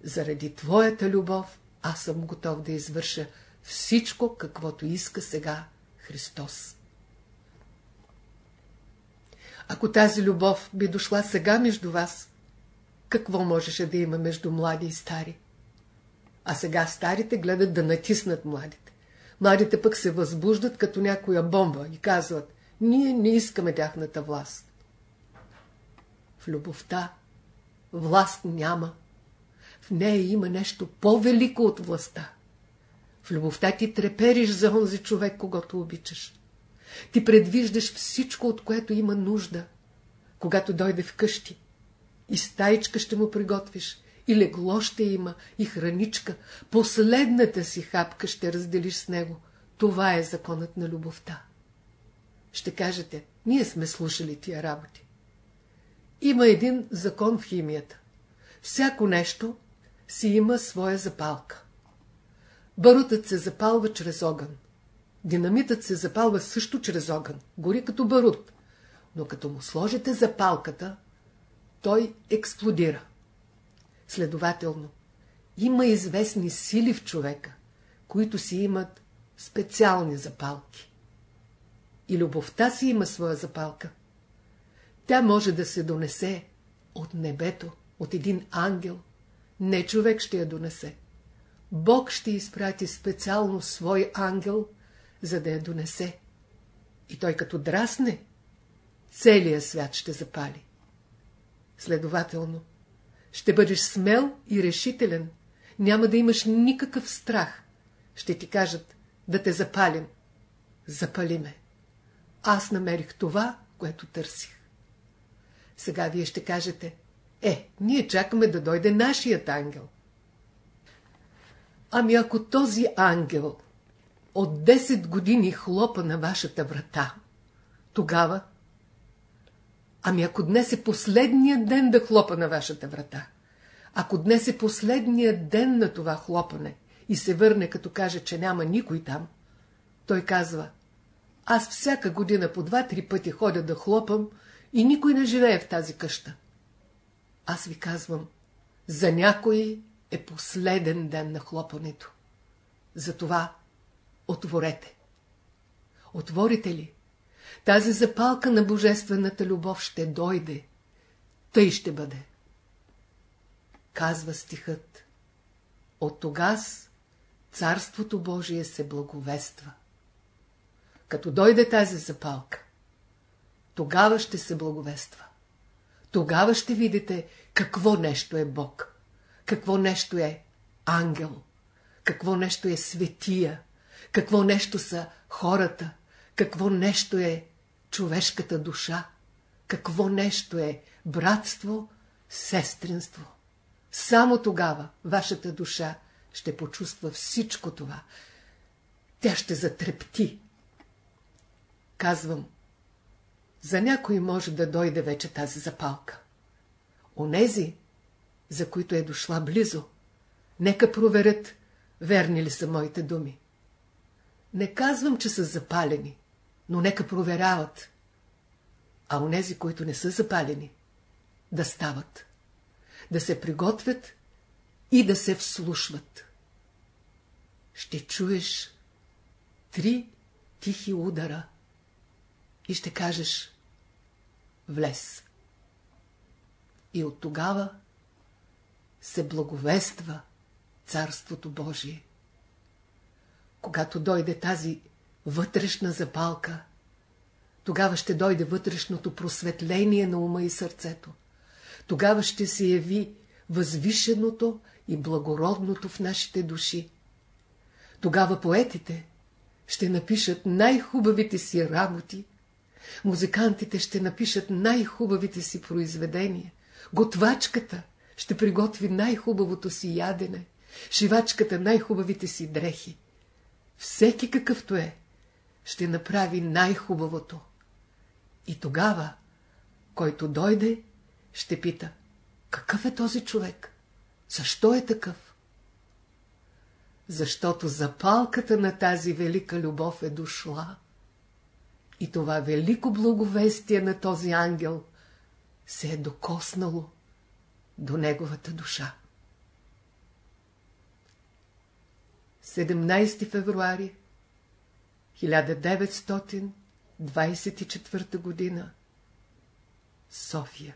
заради Твоята любов аз съм готов да извърша всичко, каквото иска сега Христос. Ако тази любов би дошла сега между вас, какво можеше да има между млади и стари? А сега старите гледат да натиснат младите. Младите пък се възбуждат като някоя бомба и казват, ние не искаме тяхната власт. В любовта власт няма. В нея има нещо по-велико от властта. В любовта ти трепериш за онзи човек, когато обичаш. Ти предвиждаш всичко, от което има нужда. Когато дойде вкъщи, и стаичка ще му приготвиш, и легло ще има, и храничка, последната си хапка ще разделиш с него. Това е законът на любовта. Ще кажете, ние сме слушали тия работи. Има един закон в химията. Всяко нещо си има своя запалка. Барутът се запалва чрез огън. Динамитът се запалва също чрез огън. Гори като барут. Но като му сложите запалката, той експлодира. Следователно, има известни сили в човека, които си имат специални запалки. И любовта си има своя запалка. Тя може да се донесе от небето, от един ангел. Не човек ще я донесе. Бог ще изпрати специално свой ангел, за да я донесе. И той като драсне, целият свят ще запали. Следователно, ще бъдеш смел и решителен, няма да имаш никакъв страх. Ще ти кажат да те запалим. Запали ме. Аз намерих това, което търсих. Сега вие ще кажете, е, ние чакаме да дойде нашият ангел. Ами ако този ангел от 10 години хлопа на вашата врата, тогава Ами ако днес е последният ден да хлопа на вашата врата, ако днес е последният ден на това хлопане и се върне, като каже, че няма никой там, той казва, аз всяка година по два-три пъти ходя да хлопам и никой не живее в тази къща. Аз ви казвам, за някой е последен ден на хлопането. Затова отворете. Отворите ли? Тази запалка на божествената любов ще дойде. Тъй ще бъде. Казва стихът. От тогас Царството Божие се благовества. Като дойде тази запалка, тогава ще се благовества. Тогава ще видите какво нещо е Бог, какво нещо е ангел, какво нещо е светия, какво нещо са хората, какво нещо е човешката душа, какво нещо е братство, сестринство. Само тогава вашата душа ще почувства всичко това. Тя ще затрепти. Казвам, за някой може да дойде вече тази запалка. Онези, за които е дошла близо, нека проверят, верни ли са моите думи. Не казвам, че са запалени но нека проверяват. А онези, които не са запалени, да стават, да се приготвят и да се вслушват. Ще чуеш три тихи удара и ще кажеш влез. И от тогава се благовества Царството Божие. Когато дойде тази вътрешна запалка, тогава ще дойде вътрешното просветление на ума и сърцето. Тогава ще се яви възвишеното и благородното в нашите души. Тогава поетите ще напишат най-хубавите си работи, музикантите ще напишат най-хубавите си произведения, готвачката ще приготви най-хубавото си ядене, шивачката най-хубавите си дрехи. Всеки какъвто е, ще направи най-хубавото. И тогава, който дойде, ще пита, какъв е този човек? Защо е такъв? Защото запалката на тази велика любов е дошла. И това велико благовестие на този ангел се е докоснало до неговата душа. 17 февруари 1924 година. София